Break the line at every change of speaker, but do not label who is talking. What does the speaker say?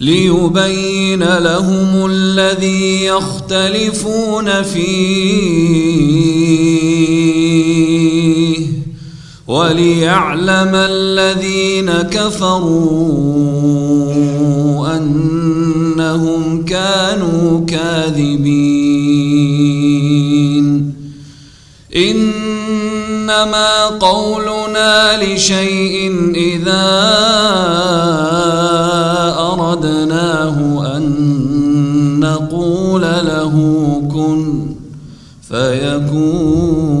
ليبين لهم الذي يختلفون فيه وليعلم الذين كفروا أنهم كانوا كاذبين. إنما قولنا لشيء إذا نقول له كن فيكون